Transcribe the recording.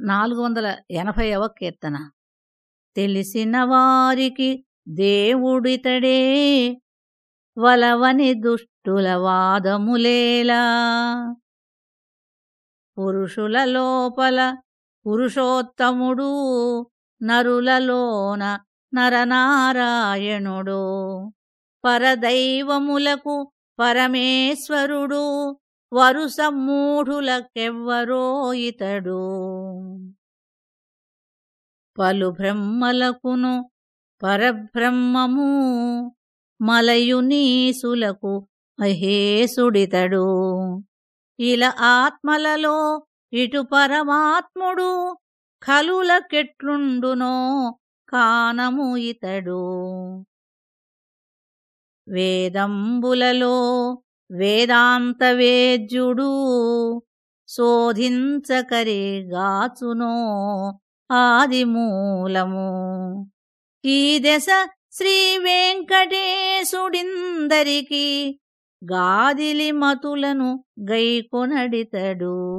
నాలుగు వందల ఎనభైవ కీర్తన. తెలిసిన వారికి దేవుడితడే వలవని దుష్టుల వాదములేలా. పురుషుల లోపల పురుషోత్తముడు నరులలోన నరనారాయణుడు. పరదైవములకు పరమేశ్వరుడు వరుస మూఢులకెవ్వరో ఇతడు. పలు బ్రహ్మలకును పరబ్రహ్మము మలయునీసులకు మహేశుడితడు. ఇలా ఆత్మలలో ఇటు పరమాత్ముడు కలులకెట్లుండునో కానము ఇతడు. వేదంబులలో వేదాంత వేద్యుడు శోధించకరిగాచునో ఆదిమూలము. ఈ దశ శ్రీ వెంకటేశుడిందరికి గాదిలి మతులను గైకొనడితడు.